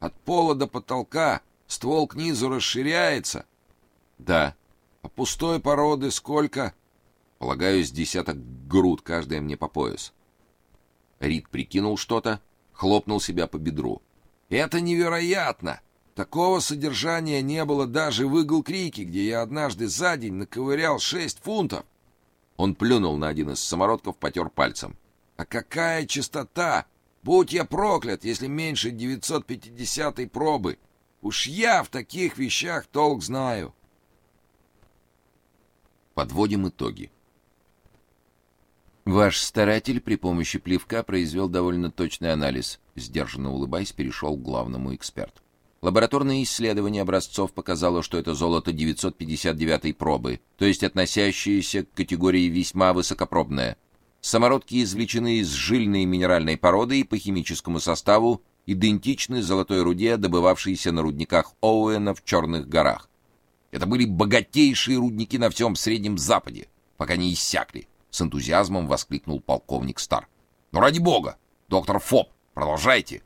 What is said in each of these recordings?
От пола до потолка ствол к низу расширяется. Да. А пустой породы сколько? Полагаю, с десяток груд, каждая мне по пояс. Рид прикинул что-то, хлопнул себя по бедру. Это невероятно. Такого содержания не было даже в Игл-Крике, где я однажды за день наковырял шесть фунтов. Он плюнул на один из самородков, потер пальцем. А какая чистота! Будь я проклят, если меньше 950-й пробы. Уж я в таких вещах толк знаю. Подводим итоги. Ваш старатель при помощи плевка произвел довольно точный анализ. Сдержанно улыбаясь, перешел к главному эксперту. Лабораторное исследование образцов показало, что это золото 959 пробы, то есть относящееся к категории весьма высокопробное. Самородки извлечены из жильной минеральной породы и по химическому составу идентичны золотой руде, добывавшейся на рудниках Оуэна в Черных горах. Это были богатейшие рудники на всем Среднем Западе, пока не иссякли, с энтузиазмом воскликнул полковник Стар. "Ну ради бога, доктор Фоп, продолжайте".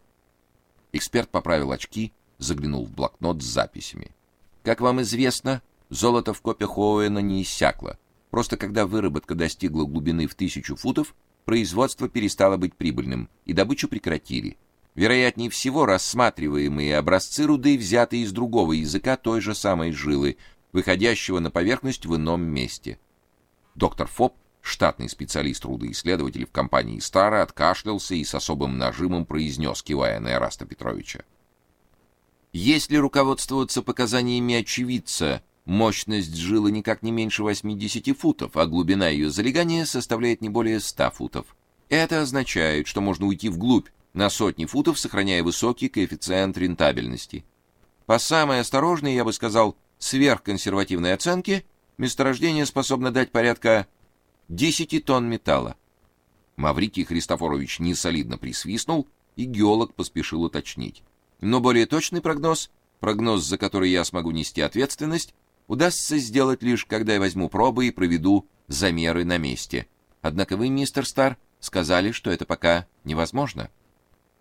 Эксперт поправил очки заглянул в блокнот с записями. Как вам известно, золото в копьях Оуэна не иссякло. Просто когда выработка достигла глубины в тысячу футов, производство перестало быть прибыльным, и добычу прекратили. Вероятнее всего, рассматриваемые образцы руды взяты из другого языка той же самой жилы, выходящего на поверхность в ином месте. Доктор Фоп, штатный специалист рудоисследователь в компании Стара, откашлялся и с особым нажимом произнес, кивая на Эраста Петровича: если руководствоваться показаниями очевидца, мощность жилы никак не меньше 80 футов, а глубина ее залегания составляет не более 100 футов. Это означает, что можно уйти вглубь на сотни футов, сохраняя высокий коэффициент рентабельности. По самой осторожной, я бы сказал, сверхконсервативной оценке, месторождение способно дать порядка 10 тонн металла. Маврикий Христофорович несолидно присвистнул, и геолог поспешил уточнить. Но более точный прогноз, прогноз, за который я смогу нести ответственность, удастся сделать лишь когда я возьму пробы и проведу замеры на месте. Однако вы, мистер Стар, сказали, что это пока невозможно.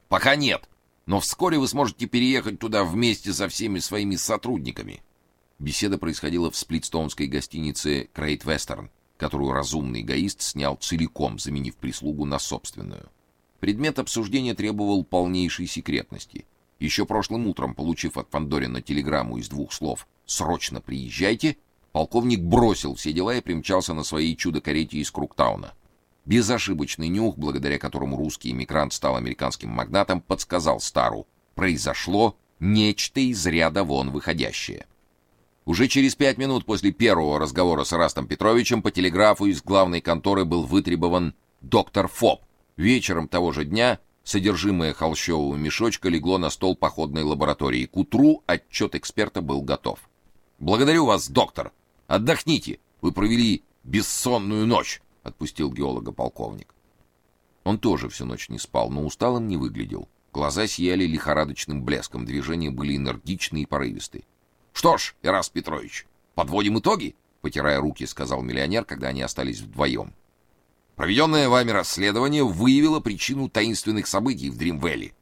Пока нет, но вскоре вы сможете переехать туда вместе со всеми своими сотрудниками. Беседа происходила в сплитстоунской гостинице Крейт Вестерн, которую разумный эгоист снял целиком, заменив прислугу на собственную. Предмет обсуждения требовал полнейшей секретности. Еще прошлым утром, получив от Фандорина телеграмму из двух слов «Срочно приезжайте», полковник бросил все дела и примчался на своей чудо-карете из Круктауна. Безошибочный нюх, благодаря которому русский эмигрант стал американским магнатом, подсказал Стару: произошло нечто из ряда вон выходящее. Уже через пять минут после первого разговора с Растом Петровичем по телеграфу из главной конторы был вытребован доктор Фоп. Вечером того же дня Содержимое холщового мешочка легло на стол походной лаборатории. К утру отчет эксперта был готов. Благодарю вас, доктор. Отдохните. Вы провели бессонную ночь, отпустил геолога полковник. Он тоже всю ночь не спал, но усталым не выглядел. Глаза сияли лихорадочным блеском, движения были энергичные и порывистые. Что ж, Ирас Петрович, подводим итоги, потирая руки, сказал миллионер, когда они остались вдвоем. Проведенное вами расследование выявило причину таинственных событий в Дримвелли.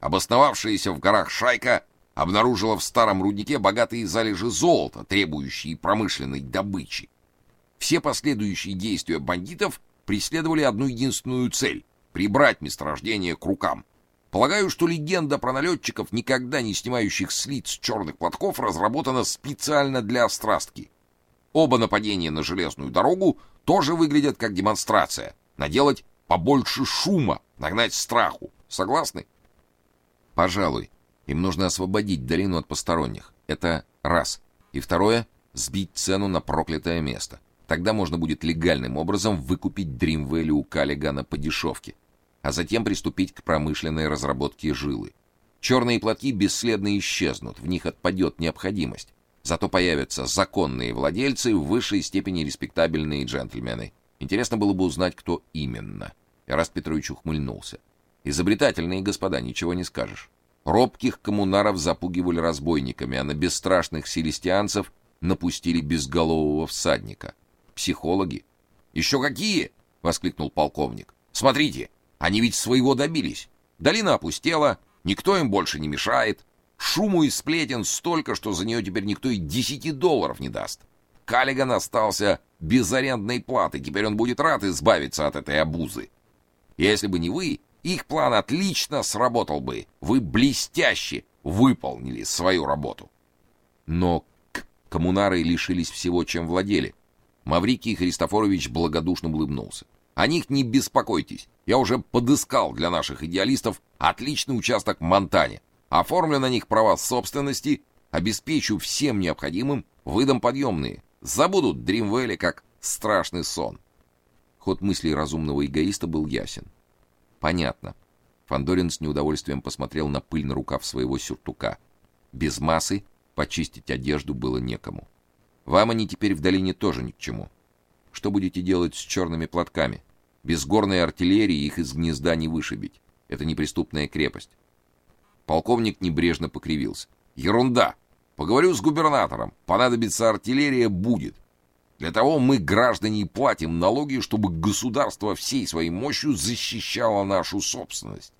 Обосновавшаяся в горах шайка обнаружила в старом руднике богатые залежи золота, требующие промышленной добычи. Все последующие действия бандитов преследовали одну единственную цель прибрать месторождение к рукам. Полагаю, что легенда про налетчиков, никогда не снимающих с лиц черных платков, разработана специально для острастки. Оба нападения на железную дорогу тоже выглядят как демонстрация. Наделать побольше шума, нагнать страху. Согласны? Пожалуй. Им нужно освободить долину от посторонних. Это раз. И второе сбить цену на проклятое место. Тогда можно будет легальным образом выкупить Дримвелли у Каллигана по дешевке, а затем приступить к промышленной разработке жилы. Черные платки бесследно исчезнут, в них отпадет необходимость. Зато появятся законные владельцы, в высшей степени респектабельные джентльмены. Интересно было бы узнать, кто именно. Эраст Петрович ухмыльнулся. Изобретательные господа, ничего не скажешь. Робких коммунаров запугивали разбойниками, а на бесстрашных селестианцев напустили безголового всадника. Психологи. «Еще какие? воскликнул полковник. Смотрите, они ведь своего добились. Долина опустела, никто им больше не мешает. Шуму и сплетен столько, что за нее теперь никто и десяти долларов не даст. Каллиган остался без арендной платы, теперь он будет рад избавиться от этой обузы. Если бы не вы, их план отлично сработал бы. Вы блестяще выполнили свою работу. Но коммунары лишились всего, чем владели. Маврикий Христофорович благодушно улыбнулся. О них не беспокойтесь. Я уже подыскал для наших идеалистов отличный участок в Монтане. Оформлю на них права собственности, обеспечу всем необходимым, выдам подъемные. Забудут Дримвелли как страшный сон. Ход мыслей разумного эгоиста был ясен. Понятно. Фандорин с неудовольствием посмотрел на пыль на рукав своего сюртука. Без массы почистить одежду было некому. Вам они теперь в долине тоже ни к чему. Что будете делать с черными платками? Без горной артиллерии их из гнезда не вышибить. Это неприступная крепость. Полковник небрежно покривился. Ерунда. Поговорю с губернатором. Понадобится артиллерия будет. Для того мы, граждане, платим налоги, чтобы государство всей своей мощью защищало нашу собственность.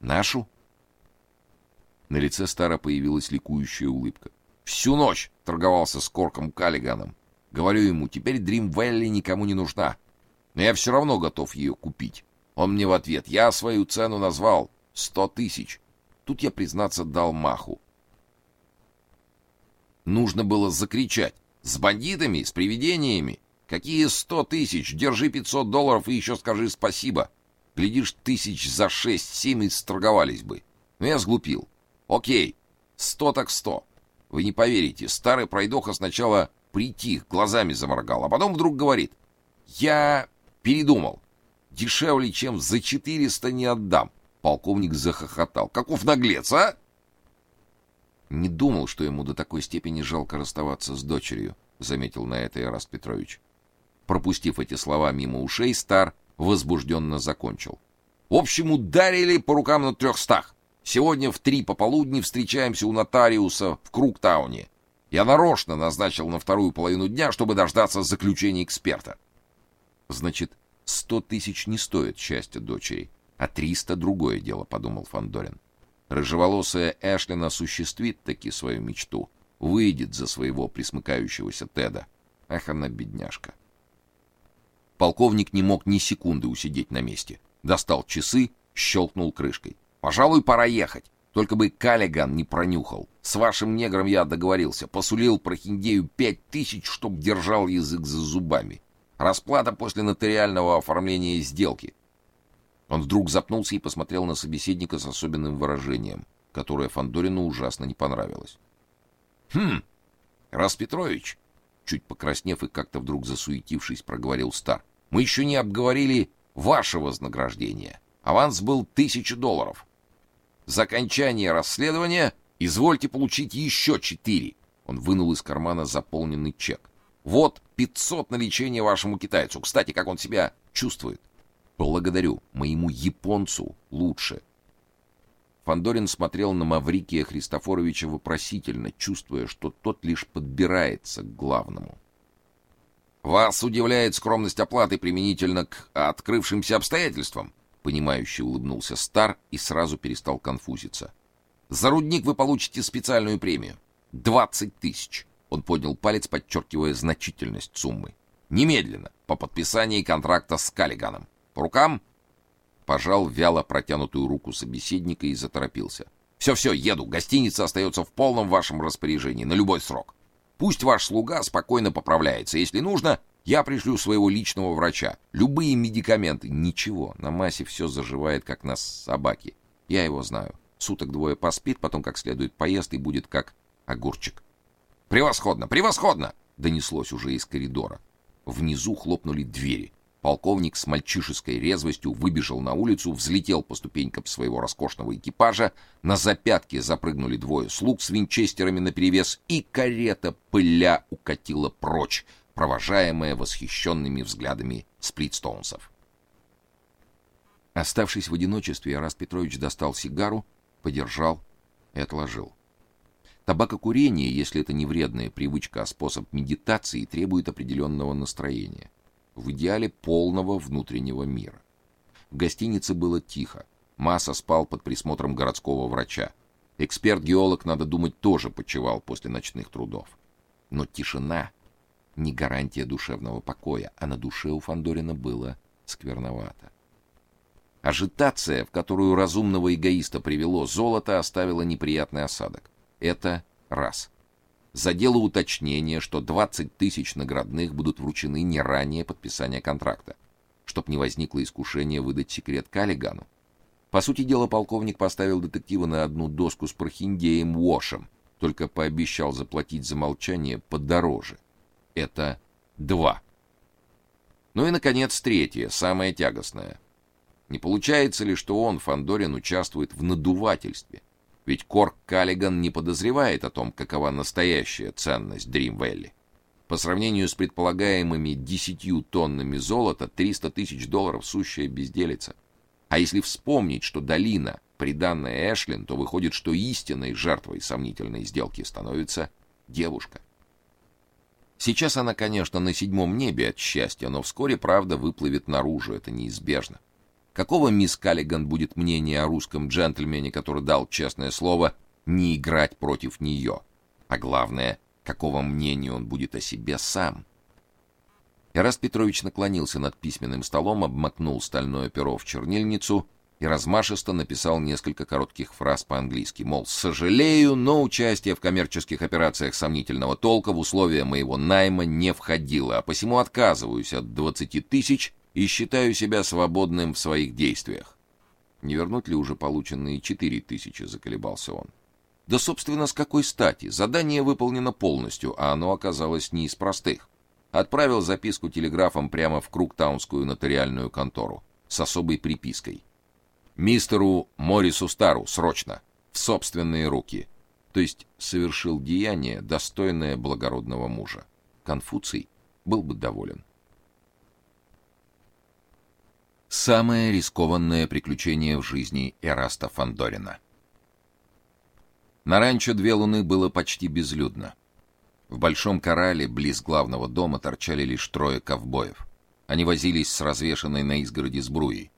Нашу? На лице Стара появилась ликующая улыбка. Всю ночь торговался с Корком Каллиганом. Говорю ему, теперь Дрим Вэлли никому не нужна. Но я все равно готов ее купить. Он мне в ответ, я свою цену назвал сто тысяч. Тут я, признаться, дал маху. Нужно было закричать. С бандитами, с привидениями. Какие сто тысяч? Держи пятьсот долларов и еще скажи спасибо. Глядишь, тысяч за шесть-семь и сторговались бы. Но я сглупил. Окей, сто так сто. Вы не поверите, старый пройдоха сначала притих, глазами заморгал, а потом вдруг говорит. Я передумал. Дешевле, чем за четыреста не отдам. Полковник захохотал. Каков наглец, а? Не думал, что ему до такой степени жалко расставаться с дочерью, заметил на это Ираст Петрович. Пропустив эти слова мимо ушей, Стар возбужденно закончил. В общем, ударили по рукам на трехстах. Сегодня в три пополудни встречаемся у нотариуса в Круктауне. Я нарочно назначил на вторую половину дня, чтобы дождаться заключения эксперта. Значит, сто тысяч не стоит счастья дочери, а триста другое дело, подумал Фандорин. Рыжеволосая Эшлин осуществит таки свою мечту, выйдет за своего присмыкающегося Теда. Ах, она бедняжка. Полковник не мог ни секунды усидеть на месте. Достал часы, щелкнул крышкой. Пожалуй, пора ехать. Только бы Каллиган не пронюхал. С вашим негром я договорился, посулил прохиндею пять тысяч, чтоб держал язык за зубами. Расплата после нотариального оформления сделки. Он вдруг запнулся и посмотрел на собеседника с особенным выражением, которое Фандорину ужасно не понравилось. Хм. Рас Петрович, чуть покраснев и как-то вдруг засуетившись, проговорил Стар. Мы еще не обговорили ваше вознаграждение. Аванс был тысяча долларов. За окончание расследования извольте получить еще четыре. Он вынул из кармана заполненный чек. Вот пятьсот на лечение вашему китайцу. Кстати, как он себя чувствует? Благодарю, моему японцу лучше. Фандорин смотрел на Маврикия Христофоровича вопросительно, чувствуя, что тот лишь подбирается к главному. Вас удивляет скромность оплаты применительно к открывшимся обстоятельствам, понимающе улыбнулся Стар и сразу перестал конфузиться. За рудник вы получите специальную премию двадцать тысяч. Он поднял палец, подчеркивая значительность суммы. Немедленно, по подписании контракта с Каллиганом. По рукам пожал вяло протянутую руку собеседника и заторопился. Все-все, еду. Гостиница остается в полном вашем распоряжении на любой срок. Пусть ваш слуга спокойно поправляется. Если нужно, я пришлю своего личного врача. Любые медикаменты. Ничего, на массе все заживает, как на собаке. Я его знаю. Суток двое поспит, потом как следует поест и будет как огурчик. Превосходно, превосходно, донеслось уже из коридора. Внизу хлопнули двери. Полковник с мальчишеской резвостью выбежал на улицу, взлетел по ступенькам своего роскошного экипажа, на запятки запрыгнули двое слуг с винчестерами наперевес, и карета пыля укатила прочь, провожаемая восхищенными взглядами сплитстоунсов. Оставшись в одиночестве, Арас Петрович достал сигару, подержал и отложил. Табакокурение, если это не вредная привычка, а способ медитации, требует определенного настроения в идеале полного внутреннего мира. В гостинице было тихо. Масса спал под присмотром городского врача. Эксперт-геолог, надо думать, тоже почевал после ночных трудов. Но тишина не гарантия душевного покоя, а на душе у Фандорина было скверновато. Ажитация, в которую разумного эгоиста привело золото, оставила неприятный осадок. Это раз. Задело уточнение, что 20 тысяч наградных будут вручены не ранее подписания контракта, чтоб не возникло искушения выдать секрет Каллигану. По сути дела, полковник поставил детектива на одну доску с прохиндеем Уошем, только пообещал заплатить за молчание подороже. Это два. Ну и наконец третье, самое тягостное. Не получается ли, что он, Фандорин, участвует в надувательстве? Ведь Корк Каллиган не подозревает о том, какова настоящая ценность Дрим Вэлли. По сравнению с предполагаемыми десятью тоннами золота, 300 тысяч долларов сущая безделица. А если вспомнить, что долина приданная Эшлин, то выходит, что истинной жертвой сомнительной сделки становится девушка. Сейчас она, конечно, на седьмом небе от счастья, но вскоре правда выплывет наружу, это неизбежно. Какого мисс Каллиган будет мнение о русском джентльмене, который дал честное слово не играть против нее? А главное, какого мнения он будет о себе сам? Эраст Петрович наклонился над письменным столом, обмакнул стальное перо в чернильницу и размашисто написал несколько коротких фраз по-английски, мол, «Сожалею, но участие в коммерческих операциях сомнительного толка в условия моего найма не входило, а посему отказываюсь от 20 тысяч и считаю себя свободным в своих действиях». Не вернуть ли уже полученные четыре тысячи, заколебался он. Да, собственно, с какой стати? Задание выполнено полностью, а оно оказалось не из простых отправил записку телеграфом прямо в Круктаунскую нотариальную контору с особой припиской. Мистеру Морису Стару срочно, в собственные руки. То есть совершил деяние, достойное благородного мужа. Конфуций был бы доволен. Самое рискованное приключение в жизни Эраста Фандорина. На ранчо Две Луны было почти безлюдно. В большом корале близ главного дома торчали лишь трое ковбоев. Они возились с развешанной на изгороди сбруей.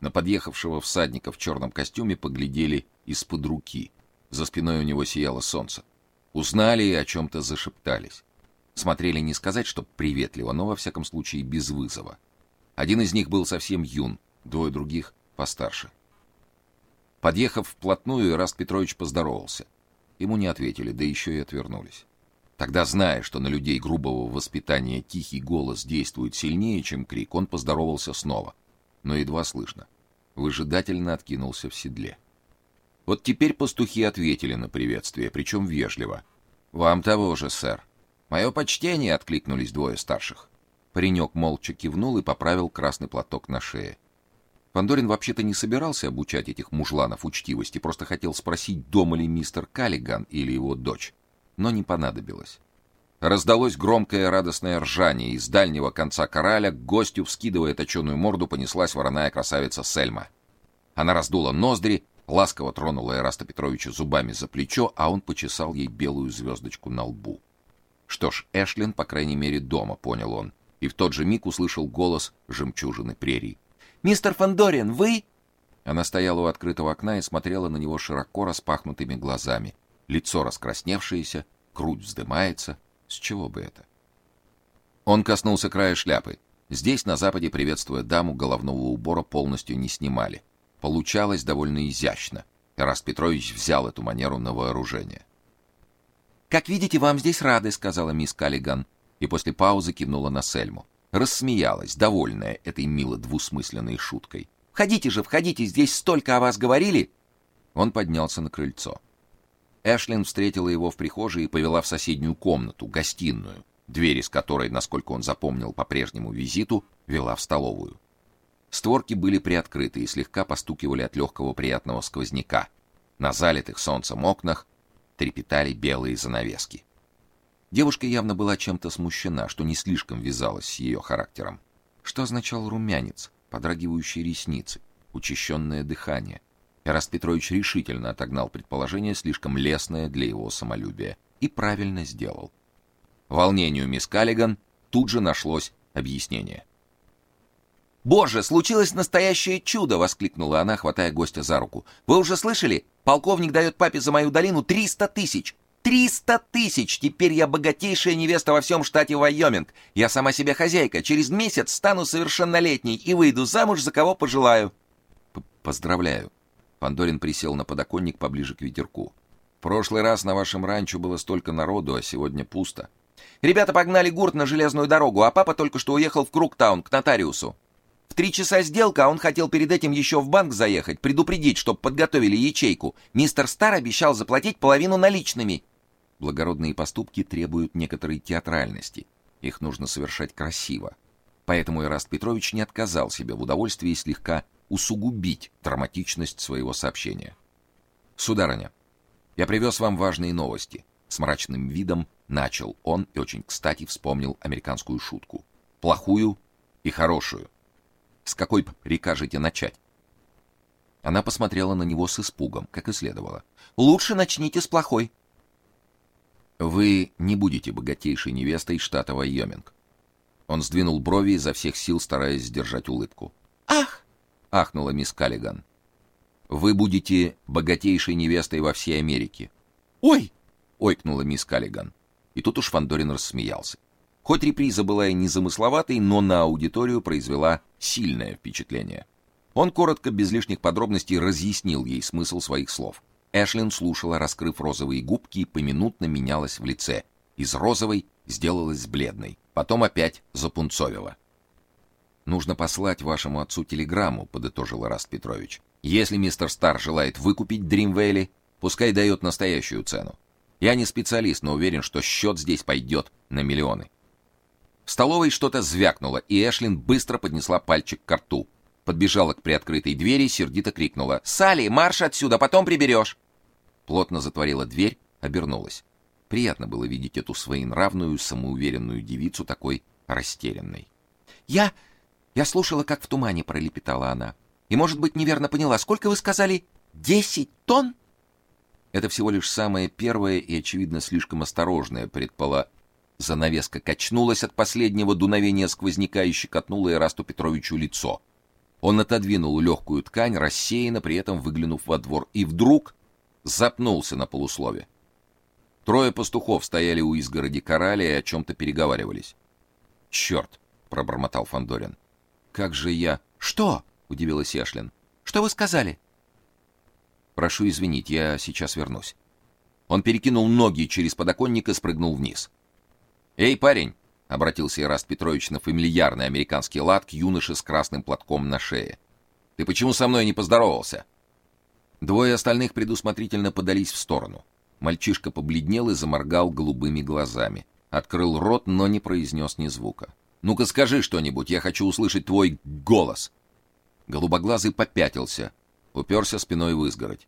На подъехавшего всадника в черном костюме поглядели из-под руки. За спиной у него сияло солнце. Узнали и о чем то зашептались. Смотрели не сказать, что приветливо, но во всяком случае без вызова. Один из них был совсем юн, двое других постарше. Подъехав вплотную, Раст Петрович поздоровался. Ему не ответили, да еще и отвернулись. Тогда, зная, что на людей грубого воспитания тихий голос действует сильнее, чем крик, он поздоровался снова, но едва слышно. Выжидательно откинулся в седле. Вот теперь пастухи ответили на приветствие, причем вежливо. «Вам того же, сэр». «Мое почтение!» — откликнулись двое старших. Паренек молча кивнул и поправил красный платок на шее. Пандорин вообще-то не собирался обучать этих мужланов учтивости, просто хотел спросить, дома ли мистер Каллиган или его дочь но не понадобилось. Раздалось громкое радостное ржание, и из дальнего конца кораля к гостю, вскидывая точеную морду, понеслась вороная красавица Сельма. Она раздула ноздри, ласково тронула Эраста Петровича зубами за плечо, а он почесал ей белую звездочку на лбу. Что ж, Эшлин, по крайней мере, дома, понял он, и в тот же миг услышал голос жемчужины прерий. «Мистер Фандорин, вы?» Она стояла у открытого окна и смотрела на него широко распахнутыми глазами лицо раскрасневшееся, грудь вздымается. С чего бы это? Он коснулся края шляпы. Здесь, на западе, приветствуя даму, головного убора полностью не снимали. Получалось довольно изящно. Раст Петрович взял эту манеру на вооружение. «Как видите, вам здесь рады», — сказала мисс Каллиган, и после паузы кивнула на Сельму. Рассмеялась, довольная этой мило двусмысленной шуткой. «Входите же, входите, здесь столько о вас говорили!» Он поднялся на крыльцо. Эшлин встретила его в прихожей и повела в соседнюю комнату, гостиную, дверь из которой, насколько он запомнил по прежнему визиту, вела в столовую. Створки были приоткрыты и слегка постукивали от легкого приятного сквозняка. На залитых солнцем окнах трепетали белые занавески. Девушка явно была чем-то смущена, что не слишком вязалось с ее характером. Что означал румянец, подрагивающие ресницы, учащенное дыхание? Эраст Петрович решительно отогнал предположение, слишком лестное для его самолюбия, и правильно сделал. Волнению мисс Каллиган тут же нашлось объяснение. Боже, случилось настоящее чудо, воскликнула она, хватая гостя за руку. Вы уже слышали? Полковник дает папе за мою долину триста тысяч. Триста тысяч! Теперь я богатейшая невеста во всем штате Вайоминг. Я сама себе хозяйка. Через месяц стану совершеннолетней и выйду замуж за кого пожелаю. П Поздравляю. Пандорин присел на подоконник поближе к ветерку. В прошлый раз на вашем ранчо было столько народу, а сегодня пусто. Ребята погнали гурт на железную дорогу, а папа только что уехал в Круктаун к нотариусу. В три часа сделка, а он хотел перед этим еще в банк заехать, предупредить, чтоб подготовили ячейку. Мистер Стар обещал заплатить половину наличными. Благородные поступки требуют некоторой театральности. Их нужно совершать красиво. Поэтому Ираст Петрович не отказал себе в удовольствии слегка усугубить драматичность своего сообщения. Сударыня, я привез вам важные новости. С мрачным видом начал он и очень кстати вспомнил американскую шутку. Плохую и хорошую. С какой прикажете начать? Она посмотрела на него с испугом, как и следовало. Лучше начните с плохой. Вы не будете богатейшей невестой штата Вайоминг. Он сдвинул брови изо всех сил, стараясь сдержать улыбку. Ах, ахнула мисс Каллиган. Вы будете богатейшей невестой во всей Америке. Ой, ойкнула мисс Каллиган. И тут уж Фандорин рассмеялся. Хоть реприза была и незамысловатой, но на аудиторию произвела сильное впечатление. Он коротко, без лишних подробностей, разъяснил ей смысл своих слов. Эшлин слушала, раскрыв розовые губки, и поминутно менялась в лице. Из розовой сделалась бледной, потом опять запунцовила. Нужно послать вашему отцу телеграмму, подытожил Раст Петрович. Если мистер Стар желает выкупить Дримвейли, пускай дает настоящую цену. Я не специалист, но уверен, что счет здесь пойдет на миллионы. В столовой что-то звякнуло, и Эшлин быстро поднесла пальчик к рту. Подбежала к приоткрытой двери, сердито крикнула: "Салли, марш отсюда, потом приберешь!» Плотно затворила дверь, обернулась. Приятно было видеть эту своенравную, самоуверенную девицу такой растерянной. "Я я слушала, как в тумане пролепетала она. И, может быть, неверно поняла. Сколько вы сказали? Десять тонн? Это всего лишь самое первое и очевидно слишком осторожное предположение Занавеска качнулась от последнего дуновения сквозняка и щекотнула Ирасту Петровичу лицо. Он отодвинул легкую ткань, рассеянно при этом выглянув во двор, и вдруг запнулся на полуслове. Трое пастухов стояли у изгороди кораля и о чем то переговаривались. «Черт!» — пробормотал Фандорин. Как же я? Что? удивилась Яшлин. Что вы сказали? Прошу извинить, я сейчас вернусь. Он перекинул ноги через подоконник и спрыгнул вниз. «Эй, парень!» — обратился Ираст Петрович на фамильярный американский лад к юноше с красным платком на шее. «Ты почему со мной не поздоровался?» Двое остальных предусмотрительно подались в сторону. Мальчишка побледнел и заморгал голубыми глазами. Открыл рот, но не произнес ни звука. «Ну-ка скажи что-нибудь, я хочу услышать твой голос!» Голубоглазый попятился, уперся спиной в изгородь.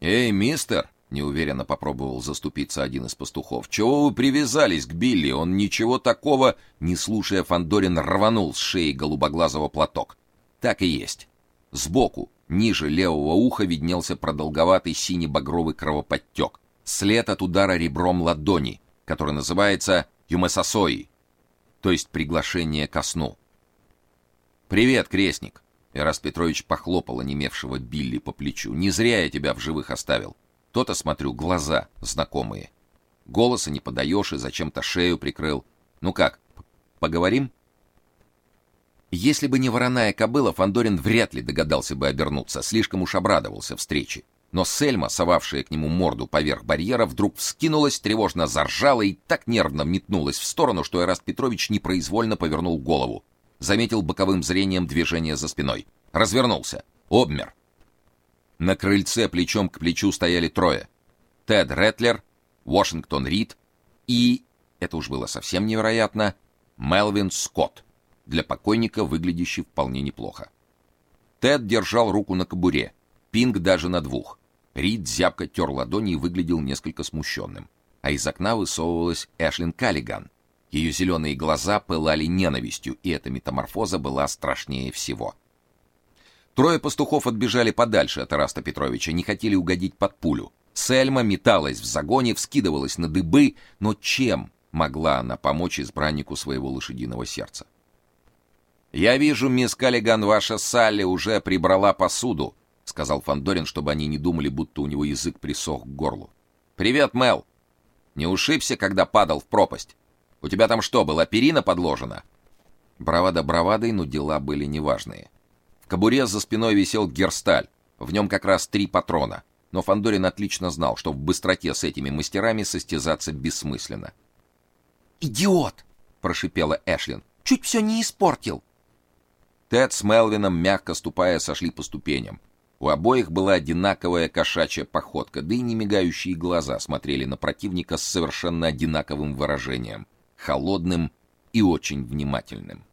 «Эй, мистер!» неуверенно попробовал заступиться один из пастухов. Чего вы привязались к Билли? Он ничего такого, не слушая Фандорин рванул с шеи голубоглазого платок. Так и есть. Сбоку, ниже левого уха виднелся продолговатый сине-багровый кровоподтек. След от удара ребром ладони, который называется юмесасои, то есть приглашение ко сну. Привет, крестник. Ирас Петрович похлопал онемевшего Билли по плечу. Не зря я тебя в живых оставил. То-то, смотрю, глаза знакомые. Голоса не подаешь и зачем-то шею прикрыл. Ну как, поговорим? Если бы не вороная кобыла, Фандорин вряд ли догадался бы обернуться, слишком уж обрадовался встрече. Но Сельма, совавшая к нему морду поверх барьера, вдруг вскинулась, тревожно заржала и так нервно метнулась в сторону, что Эраст Петрович непроизвольно повернул голову. Заметил боковым зрением движение за спиной. Развернулся. Обмер. На крыльце плечом к плечу стояли трое: Тед Ретлер, Вашингтон Рид и это уж было совсем невероятно, Мелвин Скотт, для покойника выглядящий вполне неплохо. Тед держал руку на кобуре, Пинг даже на двух. Рид зябко тер ладони и выглядел несколько смущенным. А из окна высовывалась Эшлин Каллиган. Ее зеленые глаза пылали ненавистью, и эта метаморфоза была страшнее всего. Трое пастухов отбежали подальше от Раста Петровича, не хотели угодить под пулю. Сельма металась в загоне, вскидывалась на дыбы, но чем могла она помочь избраннику своего лошадиного сердца? Я вижу, мисс Каллиган, ваша Салли уже прибрала посуду, сказал Фандорин, чтобы они не думали, будто у него язык присох к горлу. Привет, Мел. Не ушибся, когда падал в пропасть? У тебя там что, была перина подложена? Бравада бравадой, но дела были неважные. В кобуре за спиной висел герсталь. В нем как раз три патрона. Но Фандорин отлично знал, что в быстроте с этими мастерами состязаться бессмысленно. "Идиот", прошипела Эшлин. "Чуть все не испортил". Тед с Мелвином, мягко ступая, сошли по ступеням. У обоих была одинаковая кошачья походка, да и немигающие глаза смотрели на противника с совершенно одинаковым выражением, холодным и очень внимательным.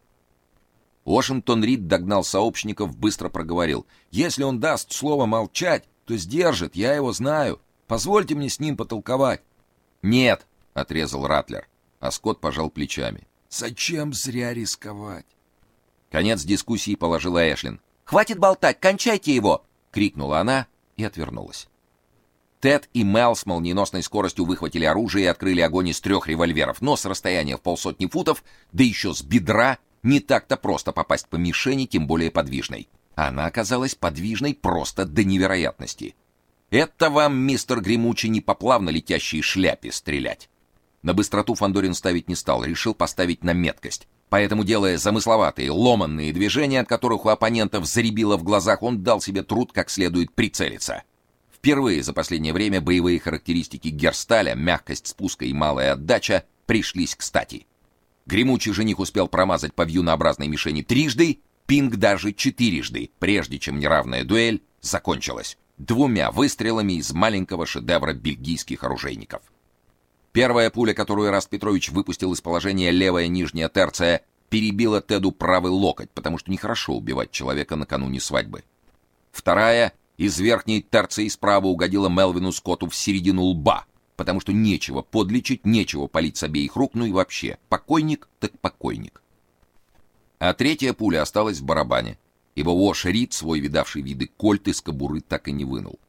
Вашингтон Рид догнал сообщников, быстро проговорил: "Если он даст слово молчать, то сдержит, я его знаю. Позвольте мне с ним потолковать". "Нет", отрезал Ратлер, а Скотт пожал плечами. "Зачем зря рисковать?" Конец дискуссии положила Эшлин. "Хватит болтать, кончайте его", крикнула она и отвернулась. Тед и Мел с молниеносной скоростью выхватили оружие и открыли огонь из трех револьверов, но с расстояния в полсотни футов, да еще с бедра, не так-то просто попасть по мишени, тем более подвижной. Она оказалась подвижной просто до невероятности. Это вам, мистер Гремучий, не по плавно летящей шляпе стрелять. На быстроту Фандорин ставить не стал, решил поставить на меткость. Поэтому, делая замысловатые, ломанные движения, от которых у оппонентов заребило в глазах, он дал себе труд как следует прицелиться. Впервые за последнее время боевые характеристики Герсталя, мягкость спуска и малая отдача пришлись кстати. Гремучий жених успел промазать по вьюнообразной мишени трижды, пинг даже четырежды, прежде чем неравная дуэль закончилась двумя выстрелами из маленького шедевра бельгийских оружейников. Первая пуля, которую Раст Петрович выпустил из положения левая нижняя терция, перебила Теду правый локоть, потому что нехорошо убивать человека накануне свадьбы. Вторая из верхней терции справа угодила Мелвину Скотту в середину лба, потому что нечего подлечить, нечего полить с обеих рук, ну и вообще, покойник так покойник. А третья пуля осталась в барабане, ибо Уош Рид свой видавший виды кольт из кобуры так и не вынул.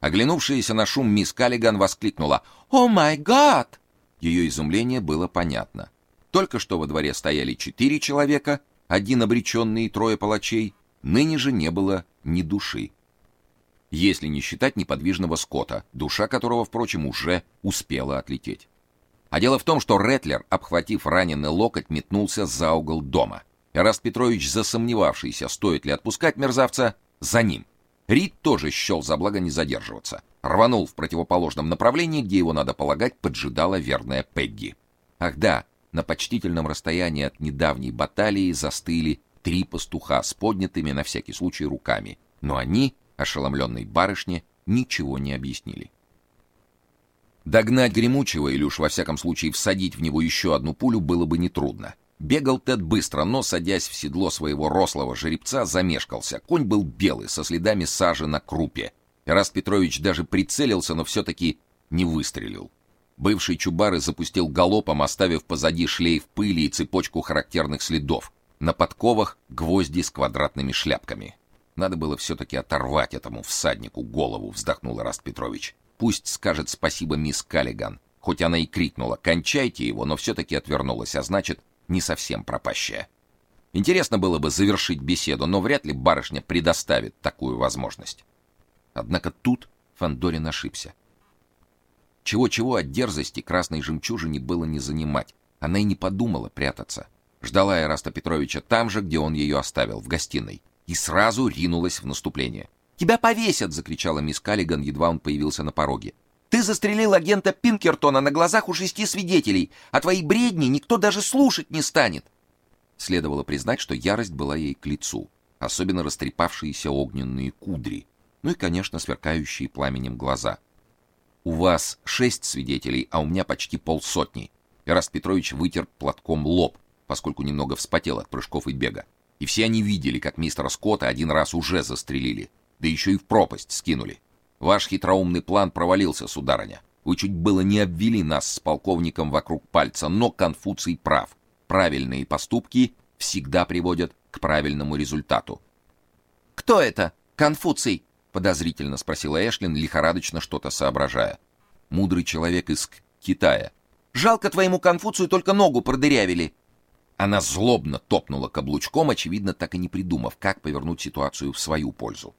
Оглянувшаяся на шум мисс Каллиган воскликнула «О май гад!». Ее изумление было понятно. Только что во дворе стояли четыре человека, один обреченный и трое палачей, ныне же не было ни души если не считать неподвижного скота, душа которого, впрочем, уже успела отлететь. А дело в том, что Ретлер, обхватив раненый локоть, метнулся за угол дома. Эраст Петрович, засомневавшийся, стоит ли отпускать мерзавца, за ним. Рид тоже счел за благо не задерживаться. Рванул в противоположном направлении, где его, надо полагать, поджидала верная Пегги. Ах да, на почтительном расстоянии от недавней баталии застыли три пастуха с поднятыми на всякий случай руками. Но они ошеломленной барышне ничего не объяснили. Догнать гремучего или уж во всяком случае всадить в него еще одну пулю было бы нетрудно. Бегал Тед быстро, но садясь в седло своего рослого жеребца, замешкался. Конь был белый, со следами сажи на крупе. Раст Петрович даже прицелился, но все таки не выстрелил. Бывший чубары запустил галопом, оставив позади шлейф пыли и цепочку характерных следов. На подковах гвозди с квадратными шляпками. Надо было все таки оторвать этому всаднику голову, вздохнул Раст Петрович. Пусть скажет спасибо мисс Каллиган, хоть она и крикнула: "Кончайте его", но все таки отвернулась, а значит, не совсем пропащая. Интересно было бы завершить беседу, но вряд ли барышня предоставит такую возможность. Однако тут Фандорин ошибся. Чего-чего от дерзости красной жемчужине было не занимать. Она и не подумала прятаться. Ждала Эраста Петровича там же, где он ее оставил, в гостиной и сразу ринулась в наступление. "Тебя повесят!" закричала мисс Каллиган, едва он появился на пороге. "Ты застрелил агента Пинкертона на глазах у шести свидетелей, а твои бредни никто даже слушать не станет". Следовало признать, что ярость была ей к лицу, особенно растрепавшиеся огненные кудри, ну и, конечно, сверкающие пламенем глаза. У вас шесть свидетелей, а у меня почти полсотни. Ираст Петрович вытер платком лоб, поскольку немного вспотел от прыжков и бега. И все они видели, как мистера Скотта один раз уже застрелили, да еще и в пропасть скинули. Ваш хитроумный план провалился, сударыня. Вы чуть было не обвели нас с полковником вокруг пальца, но Конфуций прав. Правильные поступки всегда приводят к правильному результату. Кто это? Конфуций? подозрительно спросила Эшлин, лихорадочно что-то соображая. Мудрый человек из Китая. Жалко твоему Конфуцию только ногу продырявили. Она злобно топнула каблучком, очевидно, так и не придумав, как повернуть ситуацию в свою пользу.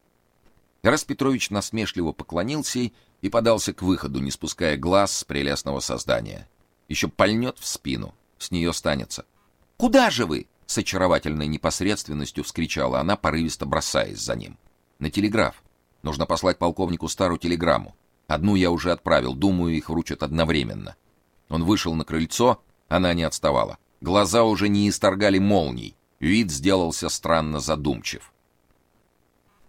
Тарас Петрович насмешливо поклонился и подался к выходу, не спуская глаз с прелестного создания. Еще пальнет в спину, с нее станется. «Куда же вы?» — с очаровательной непосредственностью вскричала она, порывисто бросаясь за ним. «На телеграф. Нужно послать полковнику старую телеграмму. Одну я уже отправил, думаю, их вручат одновременно». Он вышел на крыльцо, она не отставала. Глаза уже не исторгали молний, вид сделался странно задумчив.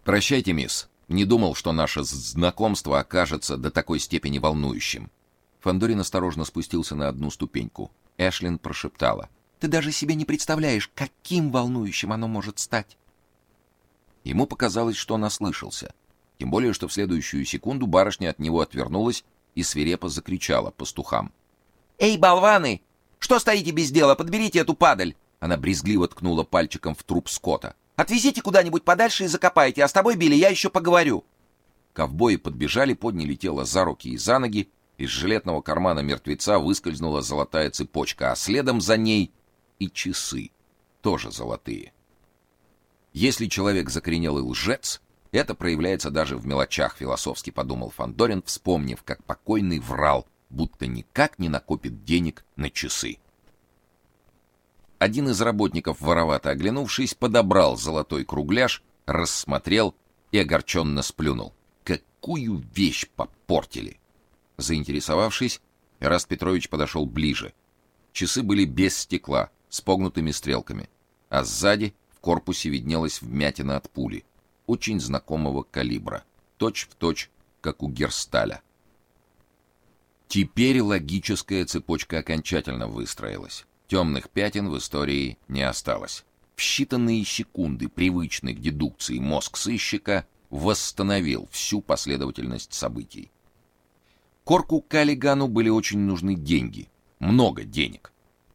«Прощайте, мисс. Не думал, что наше знакомство окажется до такой степени волнующим». Фандорин осторожно спустился на одну ступеньку. Эшлин прошептала. «Ты даже себе не представляешь, каким волнующим оно может стать!» Ему показалось, что он ослышался. Тем более, что в следующую секунду барышня от него отвернулась и свирепо закричала пастухам. «Эй, болваны! Что стоите без дела? Подберите эту падаль!» Она брезгливо ткнула пальчиком в труп скота. «Отвезите куда-нибудь подальше и закопайте, а с тобой, Билли, я еще поговорю!» Ковбои подбежали, подняли тело за руки и за ноги. Из жилетного кармана мертвеца выскользнула золотая цепочка, а следом за ней и часы, тоже золотые. Если человек закоренелый лжец, это проявляется даже в мелочах, философски подумал Фандорин, вспомнив, как покойный врал будто никак не накопит денег на часы. Один из работников, воровато оглянувшись, подобрал золотой кругляш, рассмотрел и огорченно сплюнул. Какую вещь попортили! Заинтересовавшись, Раст Петрович подошел ближе. Часы были без стекла, с погнутыми стрелками, а сзади в корпусе виднелась вмятина от пули, очень знакомого калибра, точь в точь, как у Герсталя. Теперь логическая цепочка окончательно выстроилась. Темных пятен в истории не осталось. В считанные секунды привычный к дедукции мозг сыщика восстановил всю последовательность событий. Корку Калигану были очень нужны деньги, много денег.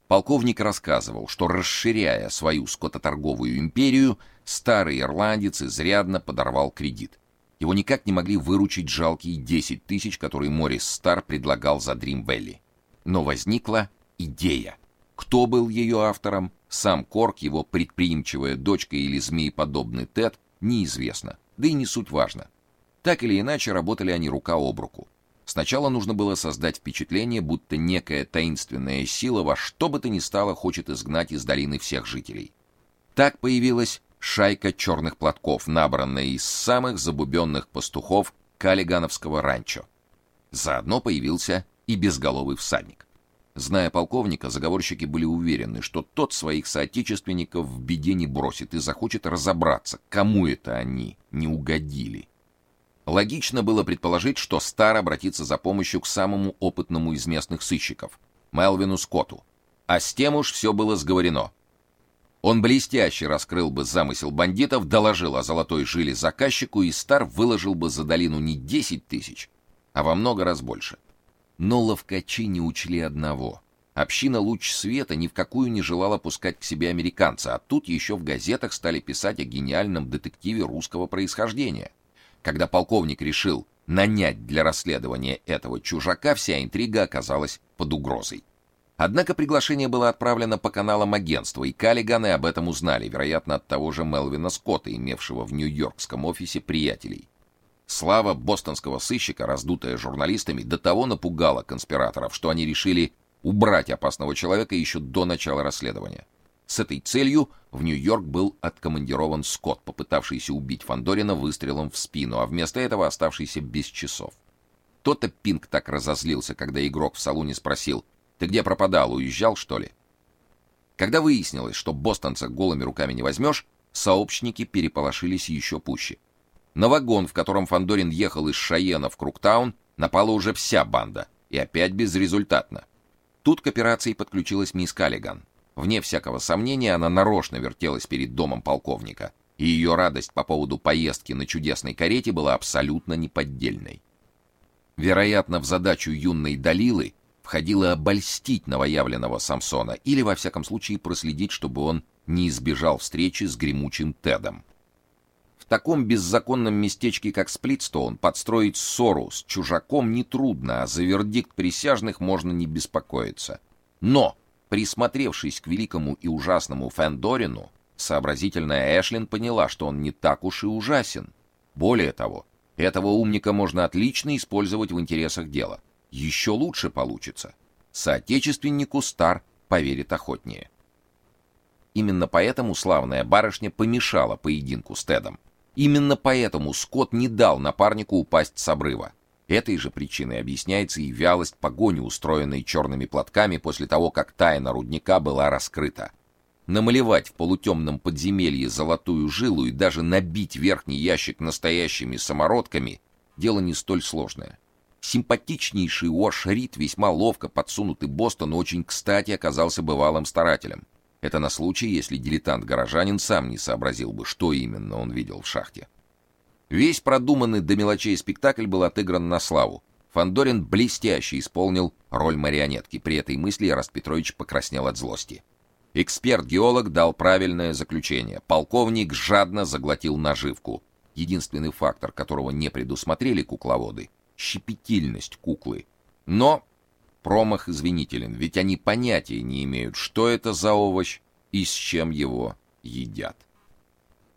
Полковник рассказывал, что расширяя свою скототорговую империю, старый ирландец изрядно подорвал кредит. Его никак не могли выручить жалкие 10 тысяч, которые Морис Стар предлагал за Дрим Вэлли. Но возникла идея. Кто был ее автором, сам Корк, его предприимчивая дочка или змееподобный Тед, неизвестно, да и не суть важно. Так или иначе, работали они рука об руку. Сначала нужно было создать впечатление, будто некая таинственная сила во что бы то ни стало хочет изгнать из долины всех жителей. Так появилась шайка черных платков, набранная из самых забубенных пастухов Калигановского ранчо. Заодно появился и безголовый всадник. Зная полковника, заговорщики были уверены, что тот своих соотечественников в беде не бросит и захочет разобраться, кому это они не угодили. Логично было предположить, что Стар обратится за помощью к самому опытному из местных сыщиков, Мелвину Скотту. А с тем уж все было сговорено. Он блестяще раскрыл бы замысел бандитов, доложил о золотой жиле заказчику, и Стар выложил бы за долину не 10 тысяч, а во много раз больше. Но ловкачи не учли одного. Община «Луч света» ни в какую не желала пускать к себе американца, а тут еще в газетах стали писать о гениальном детективе русского происхождения. Когда полковник решил нанять для расследования этого чужака, вся интрига оказалась под угрозой. Однако приглашение было отправлено по каналам агентства, и Каллиганы об этом узнали, вероятно, от того же Мелвина Скотта, имевшего в нью-йоркском офисе приятелей. Слава бостонского сыщика, раздутая журналистами, до того напугала конспираторов, что они решили убрать опасного человека еще до начала расследования. С этой целью в Нью-Йорк был откомандирован Скотт, попытавшийся убить Фандорина выстрелом в спину, а вместо этого оставшийся без часов. То-то Пинк так разозлился, когда игрок в салоне спросил: ты где пропадал, уезжал, что ли? Когда выяснилось, что бостонца голыми руками не возьмешь, сообщники переполошились еще пуще. На вагон, в котором Фандорин ехал из Шаена в Круктаун, напала уже вся банда, и опять безрезультатно. Тут к операции подключилась мисс Каллиган. Вне всякого сомнения, она нарочно вертелась перед домом полковника, и ее радость по поводу поездки на чудесной карете была абсолютно неподдельной. Вероятно, в задачу юной Далилы входило обольстить новоявленного Самсона или во всяком случае проследить, чтобы он не избежал встречи с гремучим Тедом. Таком беззаконном местечке, как Сплитстоун, подстроить ссору с чужаком нетрудно, а за вердикт присяжных можно не беспокоиться. Но Присмотревшись к великому и ужасному Фендорину, сообразительная Эшлин поняла, что он не так уж и ужасен. Более того, этого умника можно отлично использовать в интересах дела. Еще лучше получится. Соотечественнику Стар поверит охотнее. Именно поэтому славная барышня помешала поединку с Тедом. Именно поэтому Скотт не дал напарнику упасть с обрыва. Этой же причиной объясняется и вялость погони, устроенной черными платками после того, как тайна рудника была раскрыта. Намалевать в полутемном подземелье золотую жилу и даже набить верхний ящик настоящими самородками дело не столь сложное. Симпатичнейший Уош Рид, весьма ловко подсунутый Бостон, очень кстати оказался бывалым старателем. Это на случай, если дилетант-горожанин сам не сообразил бы, что именно он видел в шахте. Весь продуманный до мелочей спектакль был отыгран на славу. Фандорин блестяще исполнил роль марионетки. При этой мысли Раст Петрович покраснел от злости. Эксперт-геолог дал правильное заключение. Полковник жадно заглотил наживку. Единственный фактор, которого не предусмотрели кукловоды щепетильность куклы. Но промах извинителен, ведь они понятия не имеют, что это за овощ и с чем его едят.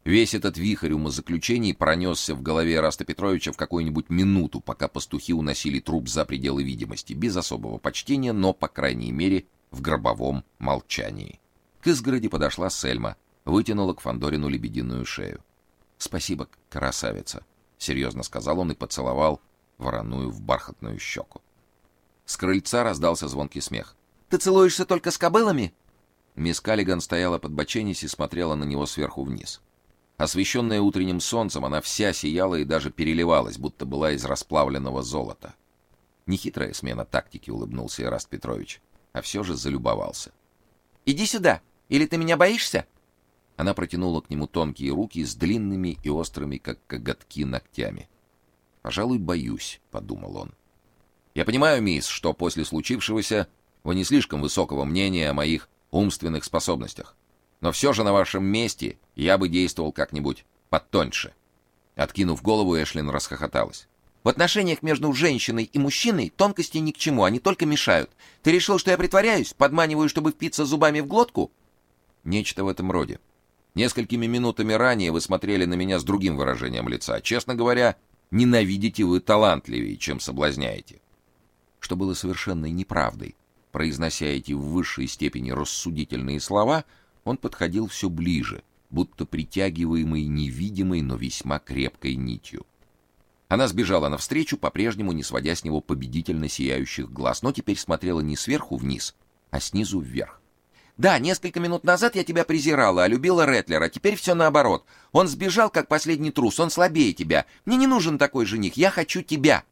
Весь этот вихрь умозаключений пронесся в голове Раста Петровича в какую-нибудь минуту, пока пастухи уносили труп за пределы видимости, без особого почтения, но, по крайней мере, в гробовом молчании. К изгороди подошла Сельма, вытянула к Фандорину лебединую шею. "Спасибо, красавица", серьезно сказал он и поцеловал вороную в бархатную щеку. С крыльца раздался звонкий смех. "Ты целуешься только с кобылами?" Мисс Каллиган стояла под боченись и смотрела на него сверху вниз. Освещенная утренним солнцем, она вся сияла и даже переливалась, будто была из расплавленного золота. Нехитрая смена тактики, улыбнулся Ираст Петрович, а все же залюбовался. Иди сюда, или ты меня боишься? Она протянула к нему тонкие руки с длинными и острыми, как коготки, ногтями. Пожалуй, боюсь, подумал он. Я понимаю, мисс, что после случившегося вы не слишком высокого мнения о моих умственных способностях. Но все же на вашем месте я бы действовал как-нибудь потоньше. Откинув голову, Эшлин расхохоталась. В отношениях между женщиной и мужчиной тонкости ни к чему, они только мешают. Ты решил, что я притворяюсь, подманиваю, чтобы впиться зубами в глотку? Нечто в этом роде. Несколькими минутами ранее вы смотрели на меня с другим выражением лица. Честно говоря, ненавидите вы талантливее, чем соблазняете. Что было совершенной неправдой. Произнося эти в высшей степени рассудительные слова, он подходил все ближе, будто притягиваемый невидимой, но весьма крепкой нитью. Она сбежала навстречу, по-прежнему не сводя с него победительно сияющих глаз, но теперь смотрела не сверху вниз, а снизу вверх. Да, несколько минут назад я тебя презирала, а любила Ретлера. Теперь все наоборот. Он сбежал как последний трус, он слабее тебя. Мне не нужен такой жених, я хочу тебя.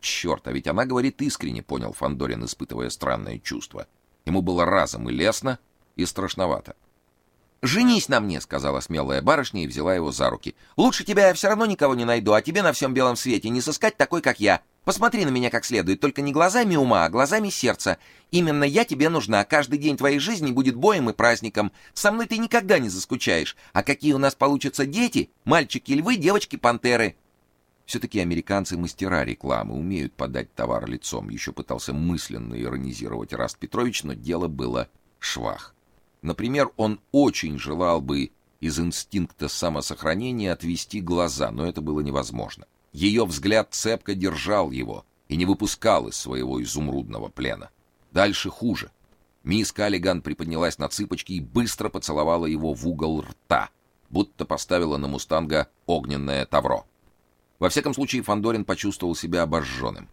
Черт, а ведь она говорит искренне, понял Фандорин, испытывая странное чувство. Ему было разом и лестно, и страшновато. «Женись на мне», — сказала смелая барышня и взяла его за руки. «Лучше тебя я все равно никого не найду, а тебе на всем белом свете не сыскать такой, как я. Посмотри на меня как следует, только не глазами ума, а глазами сердца. Именно я тебе нужна, каждый день твоей жизни будет боем и праздником. Со мной ты никогда не заскучаешь. А какие у нас получатся дети? Мальчики-львы, девочки-пантеры». Все-таки американцы мастера рекламы, умеют подать товар лицом. Еще пытался мысленно иронизировать Раст Петрович, но дело было швах. Например, он очень желал бы из инстинкта самосохранения отвести глаза, но это было невозможно. Ее взгляд цепко держал его и не выпускал из своего изумрудного плена. Дальше хуже. Мисс Каллиган приподнялась на цыпочки и быстро поцеловала его в угол рта, будто поставила на мустанга огненное тавро. Во всяком случае, Фандорин почувствовал себя обожженным.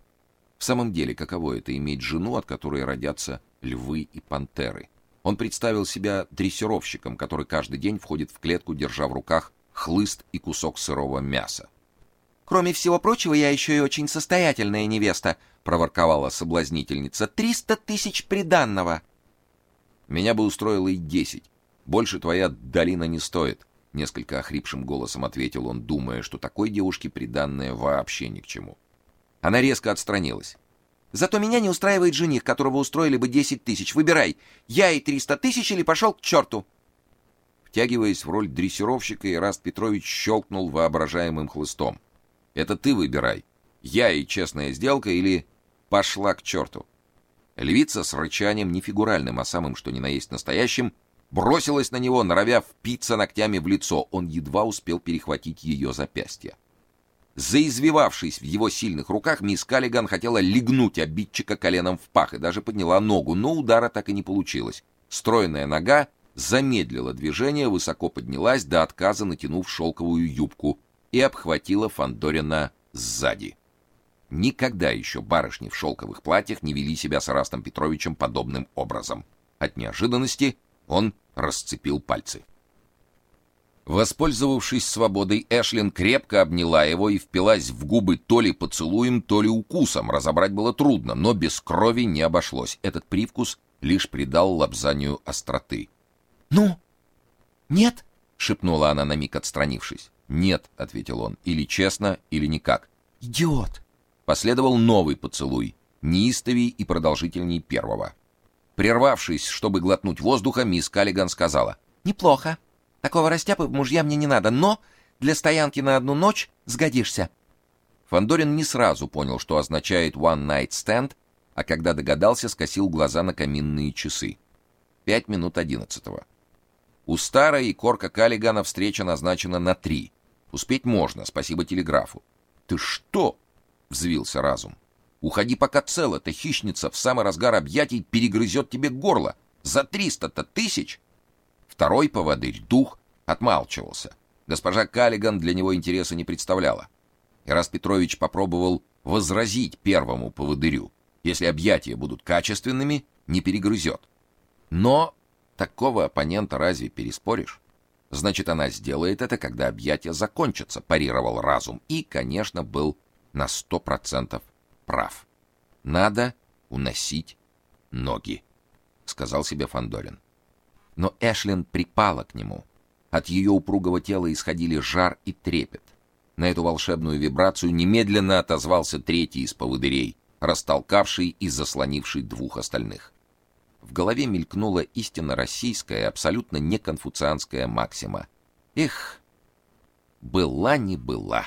В самом деле, каково это иметь жену, от которой родятся львы и пантеры? Он представил себя дрессировщиком, который каждый день входит в клетку, держа в руках хлыст и кусок сырого мяса. Кроме всего прочего, я еще и очень состоятельная невеста, проворковала соблазнительница. «Триста тысяч приданного. Меня бы устроило и десять. Больше твоя долина не стоит, несколько охрипшим голосом ответил он, думая, что такой девушке приданное вообще ни к чему. Она резко отстранилась. Зато меня не устраивает жених, которого устроили бы десять тысяч. Выбирай, я и триста тысяч или пошел к черту!» Втягиваясь в роль дрессировщика, Ираст Петрович щелкнул воображаемым хлыстом. «Это ты выбирай. Я и честная сделка или пошла к черту?» Львица с рычанием, не фигуральным, а самым что ни на есть настоящим, бросилась на него, норовя впиться ногтями в лицо. Он едва успел перехватить ее запястье. Заизвивавшись в его сильных руках, мисс Каллиган хотела легнуть обидчика коленом в пах и даже подняла ногу, но удара так и не получилось. Стройная нога замедлила движение, высоко поднялась до отказа, натянув шелковую юбку и обхватила Фандорина сзади. Никогда еще барышни в шелковых платьях не вели себя с Растом Петровичем подобным образом. От неожиданности он расцепил пальцы. Воспользовавшись свободой, Эшлин крепко обняла его и впилась в губы то ли поцелуем, то ли укусом. Разобрать было трудно, но без крови не обошлось. Этот привкус лишь придал лобзанию остроты. "Ну? Нет?" шепнула она на миг отстранившись. "Нет", ответил он. "Или честно, или никак". "Идиот!" Последовал новый поцелуй, неистовей и продолжительней первого. Прервавшись, чтобы глотнуть воздуха, мисс Каллиган сказала: "Неплохо. Такого растяпы мужья мне не надо, но для стоянки на одну ночь сгодишься". Фандорин не сразу понял, что означает one night stand, а когда догадался, скосил глаза на каминные часы. Пять минут одиннадцатого. У старой и Корка Каллигана встреча назначена на три. Успеть можно, спасибо телеграфу. Ты что? взвился разум. Уходи пока цел, эта хищница в самый разгар объятий перегрызет тебе горло. За триста-то тысяч. Второй поводырь, дух, отмалчивался. Госпожа Каллиган для него интереса не представляла. И раз Петрович попробовал возразить первому поводырю, если объятия будут качественными, не перегрызет. Но такого оппонента разве переспоришь? Значит, она сделает это, когда объятия закончатся, парировал разум и, конечно, был на сто процентов прав. Надо уносить ноги, сказал себе Фандорин. Но Эшлин припала к нему. От ее упругого тела исходили жар и трепет. На эту волшебную вибрацию немедленно отозвался третий из поводырей, растолкавший и заслонивший двух остальных. В голове мелькнула истинно российская, абсолютно неконфуцианская максима: "Эх, была не была"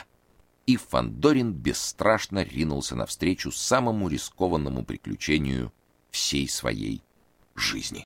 и Фандорин бесстрашно ринулся навстречу самому рискованному приключению всей своей жизни.